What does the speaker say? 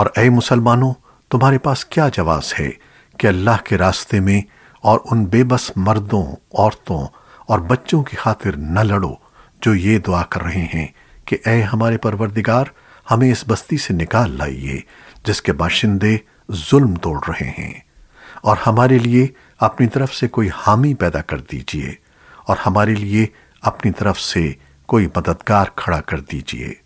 और ए मुसलमानों, तुम्हारे पास क्या जवाब है कि अल्लाह के रास्ते में और उन बेबस मर्दों, औरतों और बच्चों की खातिर न लड़ो, जो ये दुआ कर रहे हैं कि ए हमारे परवरदिगार, हमें इस बस्ती से निकाल लाइए, जिसके बाशिंदे जुल्म तोड़ रहे हैं। और हमारे लिए अपनी तरफ़ से कोई हामी पैदा कर दीजिए, और हमारे लिए अपनी तरफ़ से कोई मददगार खड़ा कर दीजिए।